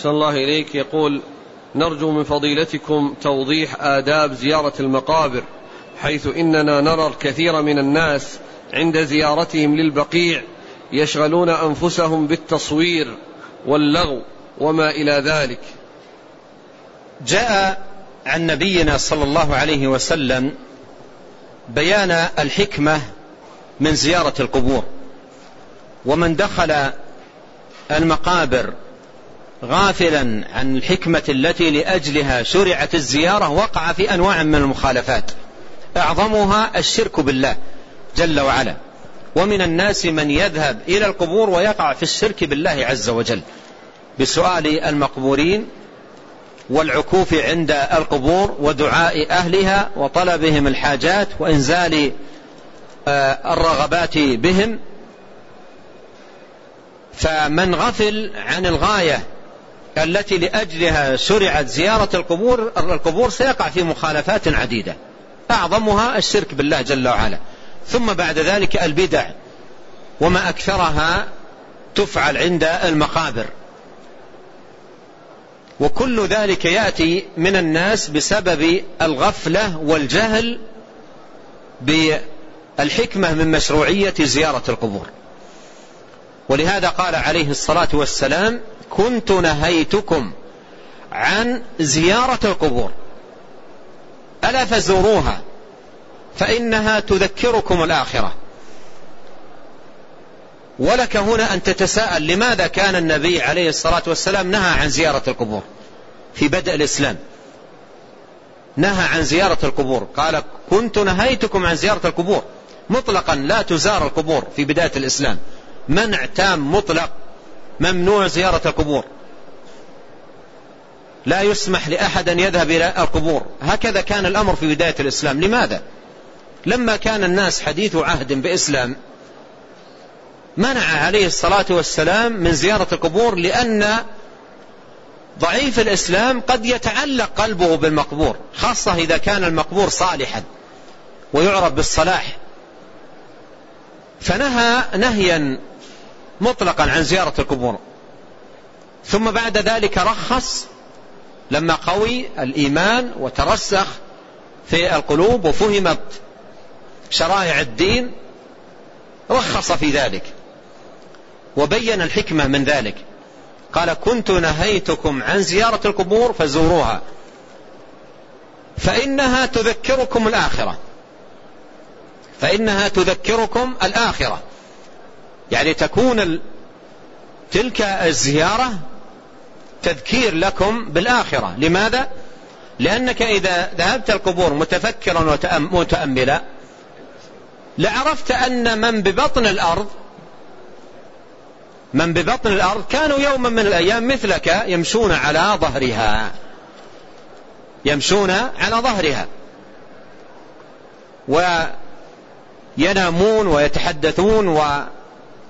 أحسن الله إليك. يقول نرجو من فضيلتكم توضيح آداب زيارة المقابر حيث إننا نرى الكثير من الناس عند زيارتهم للبقيع يشغلون أنفسهم بالتصوير واللغو وما إلى ذلك. جاء عن نبينا صلى الله عليه وسلم بيان الحكمة من زيارة القبور ومن دخل المقابر غافلا عن الحكمة التي لأجلها شرعت الزيارة وقع في أنواع من المخالفات. أعظمها الشرك بالله جل وعلا. ومن الناس من يذهب إلى القبور ويقع في الشرك بالله عز وجل. بسؤال المقبورين والعكوف عند القبور ودعاء أهلها وطلبهم الحاجات وإنزال آه، الرغبات بهم فمن غفل عن الغاية التي لأجلها شرعت زيارة القبور القبور سيقع في مخالفات عديدة. أعظمها الشرك بالله جل وعلا. ثم بعد ذلك البدع وما أكثرها تفعل عند المقابر. وكل ذلك يأتي من الناس بسبب الغفلة والجهل بالحكمة من مشروعية زيارة القبور. ولهذا قال عليه الصلاة والسلام كنت نهيتكم عن زيارة القبور. ألا فزوروها فإنها تذكركم الآخرة. ولك هنا أن تتساءل لماذا كان النبي عليه الصلاة والسلام نهى عن زيارة القبور في بدء الإسلام؟ نهى عن زيارة القبور. قال كنت نهيتكم عن زيارة القبور. مطلقا لا تزار القبور في بداية الإسلام. منع تام مطلق ممنوع زيارة القبور. لا يسمح لأحد أن يذهب إلى القبور. هكذا كان الأمر في بداية الإسلام. لماذا؟ لما كان الناس حديث عهد بإسلام منع عليه الصلاة والسلام من زيارة القبور لأن ضعيف الإسلام قد يتعلق قلبه بالمقبور خاصة إذا كان المقبور صالحا ويعرف بالصلاح. فنهى نهيا مطلقا عن زيارة القبور. ثم بعد ذلك رخص لما قوي الإيمان وترسخ في القلوب وفهمت شرائع الدين رخص في ذلك وبين الحكمة من ذلك. قال كنت نهيتكم عن زيارة القبور فزوروها فإنها تذكركم الآخرة فإنها تذكركم الآخرة. يعني تكون تلك الزيارة تذكير لكم بالآخرة. لماذا؟ لأنك إذا ذهبت القبور متفكرا ومتأملا لعرفت أن من ببطن الأرض من ببطن الأرض كانوا يوما من الأيام مثلك يمشون على ظهرها. يمشون على ظهرها. وينامون ويتحدثون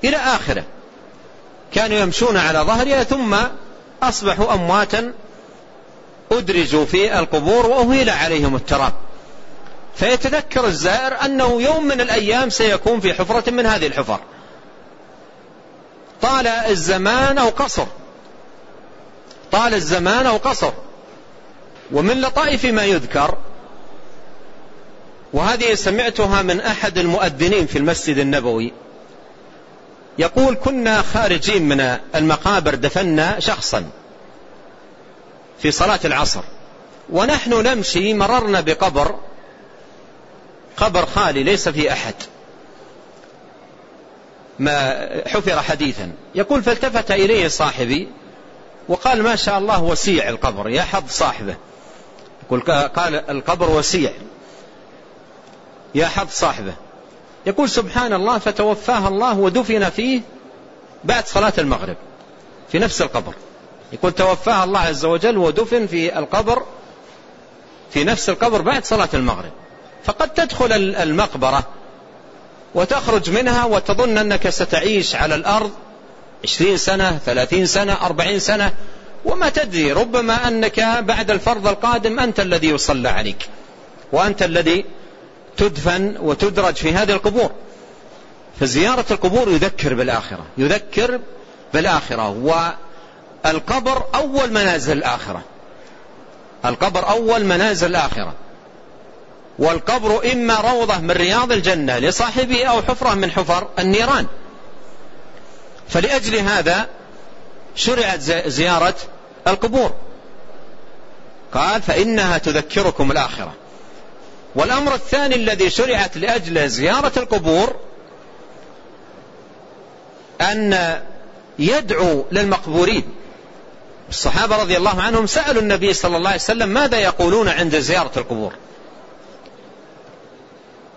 وإلى آخره. كانوا يمشون على ظهرها ثم أصبحوا أمواتا أدرجوا في القبور وأهيل عليهم التراب. فيتذكر الزائر أنه يوم من الأيام سيكون في حفرة من هذه الحفر. طال الزمان أو قصر. طال الزمان أو قصر. ومن لطائف ما يذكر وهذه سمعتها من أحد المؤذنين في المسجد النبوي يقول كنا خارجين من المقابر دفنا شخصا في صلاة العصر ونحن نمشي مررنا بقبر قبر خالي ليس في أحد. ما حفر حديثا. يقول فالتفت إليه صاحبي وقال ما شاء الله وسيع القبر يا حظ صاحبه. يقول قال القبر وسيع. يا حظ صاحبه. يقول سبحان الله فتوفاها الله ودفن فيه بعد صلاة المغرب في نفس القبر. يقول توفاها الله عز وجل ودفن في القبر في نفس القبر بعد صلاة المغرب. فقد تدخل المقبرة وتخرج منها وتظن أنك ستعيش على الأرض عشرين سنة ثلاثين سنة أربعين سنة. وما تدري ربما أنك بعد الفرض القادم أنت الذي يصلى عليك وأنت الذي تدفن وتدرج في هذه القبور. فزيارة القبور يذكر بالآخرة يذكر بالآخرة القبر أول منازل الآخرة. القبر أول منازل الآخرة. والقبر إما روضة من رياض الجنة لصاحبه أو حفرة من حفر النيران. فلأجل هذا شرعت زيارة القبور. قال فإنها تذكركم الآخرة. والأمر الثاني الذي شرعت لأجل زيارة القبور أن يدعو للمقبورين. الصحابة رضي الله عنهم سألوا النبي صلى الله عليه وسلم ماذا يقولون عند زيارة القبور.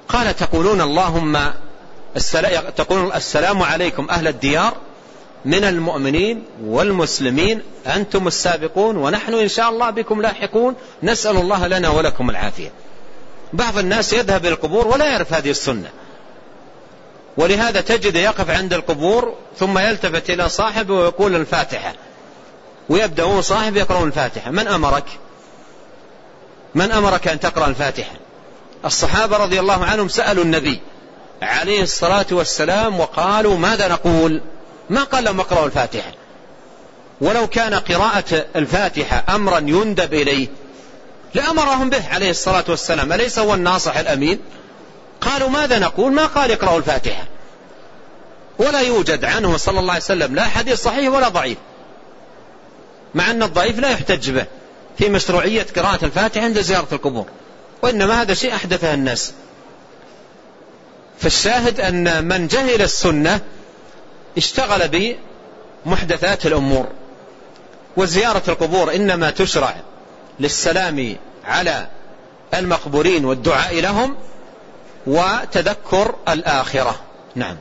قال تقولون اللهم تقول السلام عليكم أهل الديار من المؤمنين والمسلمين أنتم السابقون ونحن إن شاء الله بكم لاحقون نسأل الله لنا ولكم العافية. بعض الناس يذهب إلى القبور ولا يعرف هذه السنة. ولهذا تجد يقف عند القبور ثم يلتفت إلى صاحبه ويقول الفاتحة. ويبدأ هو صاحب يقرأ الفاتحة. من أمرك؟ من أمرك أن تقرأ الفاتحة؟ الصحابة رضي الله عنهم سألوا النبي عليه الصلاة والسلام وقالوا ماذا نقول؟ ما قال لهم اقرأوا الفاتحة. ولو كان قراءة الفاتحة أمرا يندب إليه لأمرهم به عليه الصلاة والسلام. أليس هو الناصح الأمين؟ قالوا ماذا نقول؟ ما قال اقرأوا الفاتحة. ولا يوجد عنه صلى الله عليه وسلم لا حديث صحيح ولا ضعيف. مع أن الضعيف لا يحتج به في مشروعية قراءة الفاتحة عند زيارة القبور. وإنما هذا شيء أحدثه الناس. فالشاهد أن من جهل السنة اشتغل بمحدثات الأمور. وزيارة القبور إنما تشرع للسلام على المقبورين والدعاء لهم وتذكر الآخرة. نعم.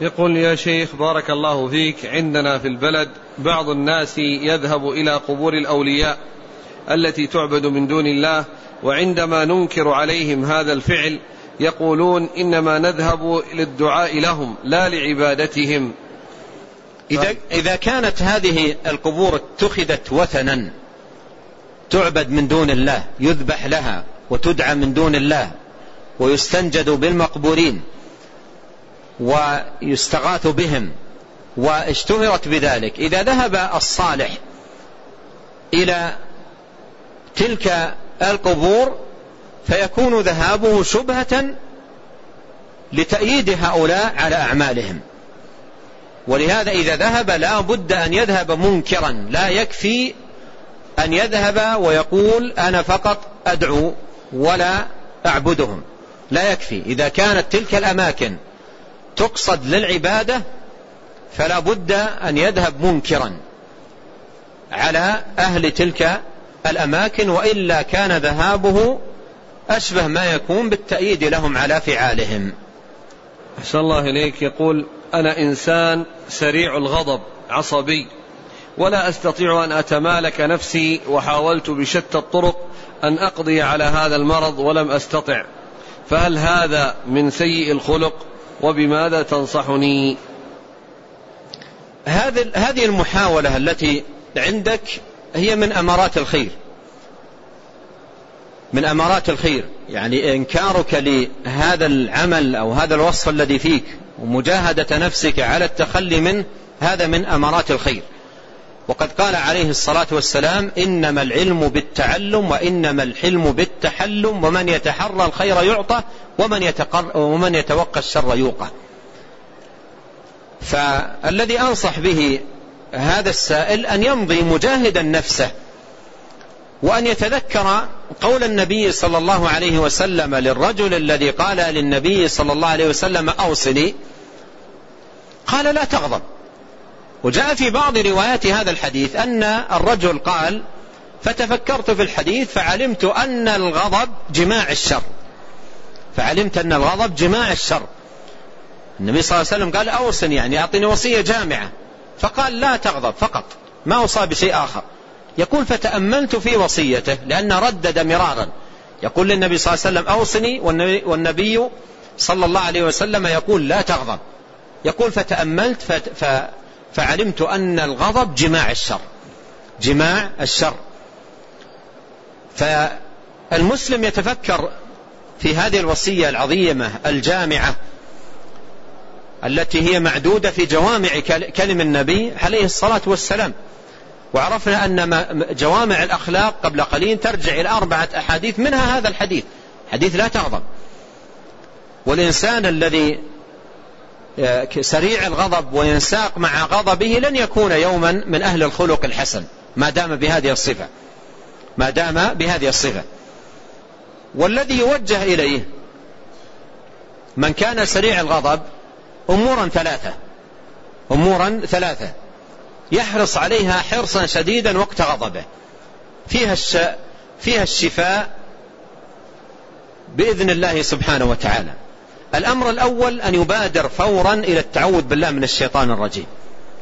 يقول يا شيخ بارك الله فيك عندنا في البلد بعض الناس يذهب إلى قبور الأولياء التي تعبد من دون الله وعندما ننكر عليهم هذا الفعل يقولون إنما نذهب للدعاء لهم لا لعبادتهم. إذا, إذا كانت هذه القبور اتخذت وثنا تعبد من دون الله يذبح لها وتدعى من دون الله ويستنجد بالمقبورين ويستغاث بهم واشتهرت بذلك. إذا ذهب الصالح إلى تلك القبور فيكون ذهابه شبهة لتأييد هؤلاء على أعمالهم. ولهذا إذا ذهب لا بد أن يذهب منكرا لا يكفي أن يذهب ويقول أنا فقط أدعو ولا أعبدهم. لا يكفي. إذا كانت تلك الأماكن تقصد للعبادة فلا بد أن يذهب منكرا على أهل تلك الأماكن وإلا كان ذهابه أشبه ما يكون بالتأييد لهم على فعالهم. أحسن الله إليك. يقول أنا إنسان سريع الغضب عصبي. ولا أستطيع أن أتمالك نفسي وحاولت بشتى الطرق أن أقضي على هذا المرض ولم أستطع. فهل هذا من سيء الخلق وبماذا تنصحني؟ هذه المحاولة التي عندك هي من أمارات الخير. من أمارات الخير. يعني إنكارك لهذا العمل أو هذا الوصف الذي فيك ومجاهدة نفسك على التخلي منه هذا من أمارات الخير. وقد قال عليه الصلاة والسلام إنما العلم بالتعلم وإنما الحلم بالتحلم ومن يتحرى الخير يعطى ومن, يتقر ومن يتوقى الشر يوقى. فالذي أنصح به هذا السائل أن يمضي مجاهدا نفسه وأن يتذكر قول النبي صلى الله عليه وسلم للرجل الذي قال للنبي صلى الله عليه وسلم أوصني. قال لا تغضب. وجاء في بعض روايات هذا الحديث أن الرجل قال فتفكرت في الحديث فعلمت أن الغضب جماع الشر. فعلمت أن الغضب جماع الشر. النبي صلى الله عليه وسلم قال أوصني يعني أعطني وصية جامعة. فقال لا تغضب فقط ما أوصى بشيء آخر. يقول فتأملت في وصيته لأنه ردد مرارا. يقول للنبي صلى الله عليه وسلم أوصني. والنبي, صلى الله عليه وسلم يقول لا تغضب. يقول فتأملت فعلمت أن الغضب جماع الشر جماع الشر. فالمسلم يتفكر في هذه الوصية العظيمة الجامعة التي هي معدودة في جوامع كلم النبي عليه الصلاة والسلام. وعرفنا أن جوامع الأخلاق قبل قليل ترجع إلى أربعة أحاديث منها هذا الحديث. حديث لا تغضب. والإنسان الذي سريع الغضب وينساق مع غضبه لن يكون يوما من أهل الخلق الحسن ما دام بهذه الصفة. ما دام بهذه الصفة. والذي يوجه إليه من كان سريع الغضب أمورا ثلاثة. أمورا ثلاثة. يحرص عليها حرصا شديدا وقت غضبه. فيها الش... فيها الشفاء بإذن الله سبحانه وتعالى. الأمر الأول أن يبادر فورا إلى التعوذ بالله من الشيطان الرجيم.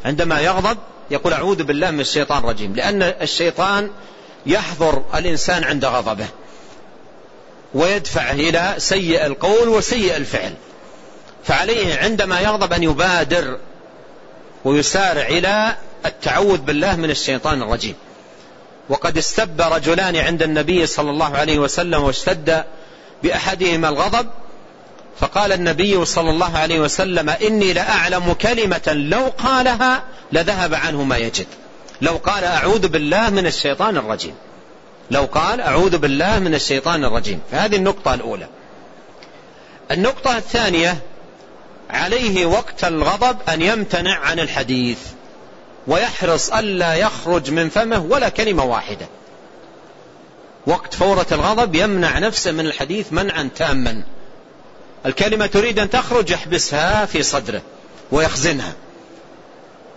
عندما يغضب يقول أعوذ بالله من الشيطان الرجيم لأن الشيطان يحضر الإنسان عند غضبه ويدفعه إلى سيء القول وسيء الفعل. فعليه عندما يغضب أن يبادر ويسارع إلى التعوذ بالله من الشيطان الرجيم. وقد استب رجلان عند النبي صلى الله عليه وسلم واشتد بأحدهما الغضب فقال النبي صلى الله عليه وسلم إني لأعلم كلمة لو قالها لذهب عنه ما يجد. لو قال أعوذ بالله من الشيطان الرجيم. لو قال أعوذ بالله من الشيطان الرجيم. فهذه النقطة الأولى. النقطة الثانية عليه وقت الغضب أن يمتنع عن الحديث ويحرص ألا يخرج من فمه ولا كلمة واحدة. وقت فورة الغضب يمنع نفسه من الحديث منعا تاما. الكلمة تريد أن تخرج يحبسها في صدره ويخزنها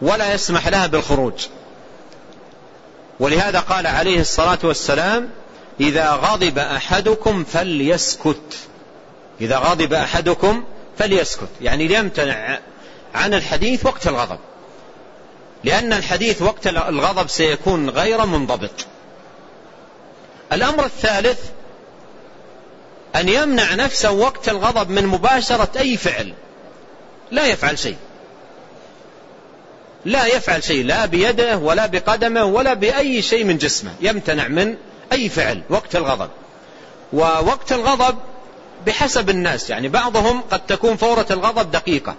ولا يسمح لها بالخروج. ولهذا قال عليه الصلاة والسلام إذا غضب أحدكم فليسكت. إذا غضب أحدكم فليسكت. يعني ليمتنع عن الحديث وقت الغضب. لأن الحديث وقت الغضب سيكون غير منضبط. الأمر الثالث أن يمنع نفسه وقت الغضب من مباشرة أي فعل. لا يفعل شيء. لا يفعل شيء لا بيده ولا بقدمه ولا بأي شيء من جسمه. يمتنع من أي فعل وقت الغضب. ووقت الغضب بحسب الناس يعني بعضهم قد تكون فورة الغضب دقيقة.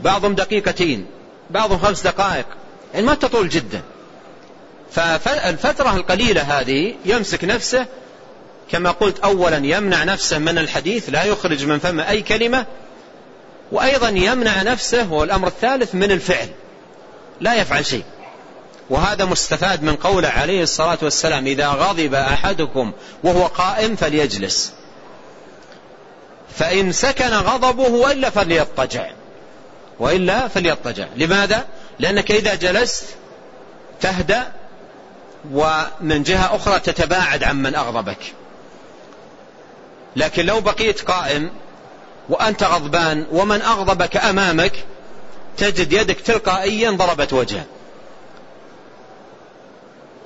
بعضهم دقيقتين بعضهم خمس دقائق. يعني ما تطول جدا. فالفترة القليلة هذه يمسك نفسه كما قلت أولا يمنع نفسه من الحديث لا يخرج من فمه أي كلمة. وأيضا يمنع نفسه هو الأمر الثالث من الفعل. لا يفعل شيء. وهذا مستفاد من قوله عليه الصلاة والسلام إذا غضب أحدكم وهو قائم فليجلس. فإن سكن غضبه وإلا فليضطجع. وإلا فليضطجع. لماذا؟ لأنك إذا جلست تهدأ ومن جهة أخرى تتباعد عن من أغضبك. لكن لو بقيت قائم وأنت غضبان ومن أغضبك أمامك تجد يدك تلقائيا ضربت وجهه.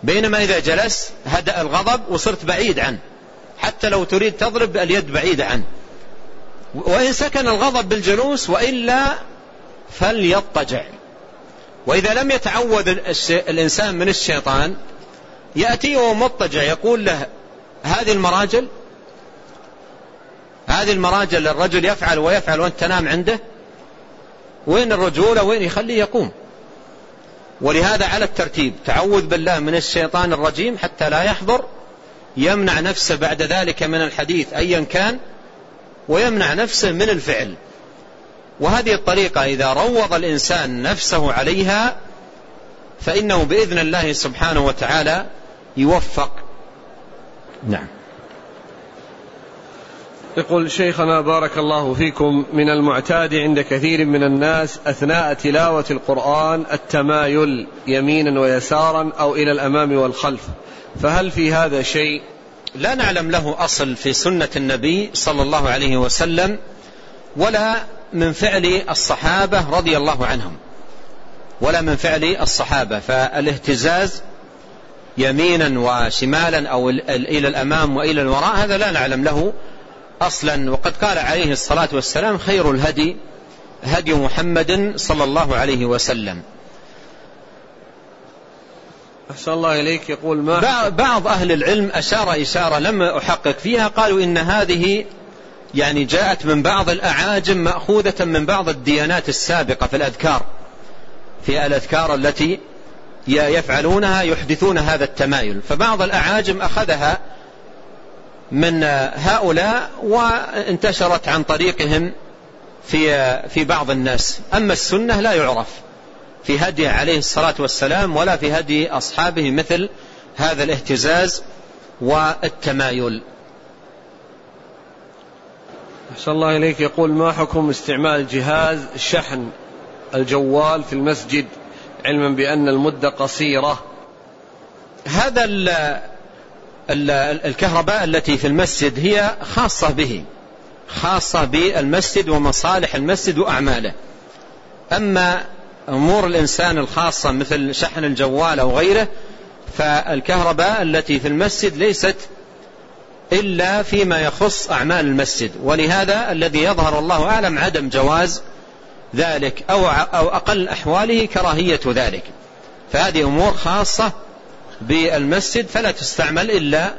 بينما إذا جلست هدأ الغضب وصرت بعيد عنه. حتى لو تريد تضرب اليد بعيدة عنه. وإن سكن الغضب بالجلوس وإلا فليضطجع. وإذا لم يتعوذ الإنسان من الشيطان يأتي وهو مضطجع يقول له هذه المراجل هذه المراجل الرجل يفعل ويفعل وانت تنام عنده؟ وين الرجولة؟ وين يخليه يقوم؟ ولهذا على الترتيب تعوذ بالله من الشيطان الرجيم حتى لا يحضر يمنع نفسه بعد ذلك من الحديث أيا كان ويمنع نفسه من الفعل. وهذه الطريقة إذا روض الإنسان نفسه عليها فإنه بإذن الله سبحانه وتعالى يوفق. نعم. يقول شيخنا بارك الله فيكم من المعتاد عند كثير من الناس أثناء تلاوة القرآن التمايل يمينا ويسارا أو إلى الأمام والخلف. فهل في هذا شيء؟ لا نعلم له أصل في سنة النبي صلى الله عليه وسلم ولا من فعل الصحابة رضي الله عنهم. ولا من فعل الصحابة. فالاهتزاز يمينا وشمالا أو إلى الأمام وإلى الوراء هذا لا نعلم له أصلا وقد قال عليه الصلاة والسلام خير الهدي هدي محمد صلى الله عليه وسلم. أحسن الله إليك. يقول ما بعض أهل العلم أشار إشارة لم أحقق فيها قالوا إن هذه يعني جاءت من بعض الأعاجم مأخوذة من بعض الديانات السابقة في الأذكار في الأذكار التي يفعلونها يحدثون هذا التمايل. فبعض الأعاجم أخذها من هؤلاء وانتشرت عن طريقهم في في بعض الناس. أما السنة لا يعرف في هدي عليه الصلاة والسلام ولا في هدي أصحابه مثل هذا الاهتزاز والتمايل. أحسن الله إليك. يقول ما حكم استعمال جهاز شحن الجوال في المسجد علما بأن المدة قصيرة؟ هذا الكهرباء التي في المسجد هي خاصة به خاصة بالمسجد ومصالح المسجد وأعماله. أما أمور الإنسان الخاصة مثل شحن الجوال أو غيره فالكهرباء التي في المسجد ليست إلا فيما يخص أعمال المسجد. ولهذا الذي يظهر الله أعلم عدم جواز ذلك أو, أو أقل أحواله كراهية ذلك. فهذه أمور خاصة بالمسجد فلا تستعمل إلا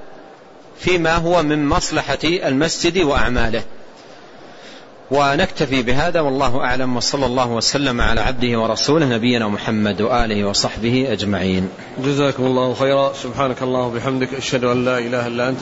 فيما هو من مصلحة المسجد وأعماله. ونكتفي بهذا والله أعلم وصلى الله وسلم على عبده ورسوله نبينا محمد وآله وصحبه أجمعين. جزاكم الله خيرا. سبحانك الله وبحمدك أشهد أن لا إله إلا أنت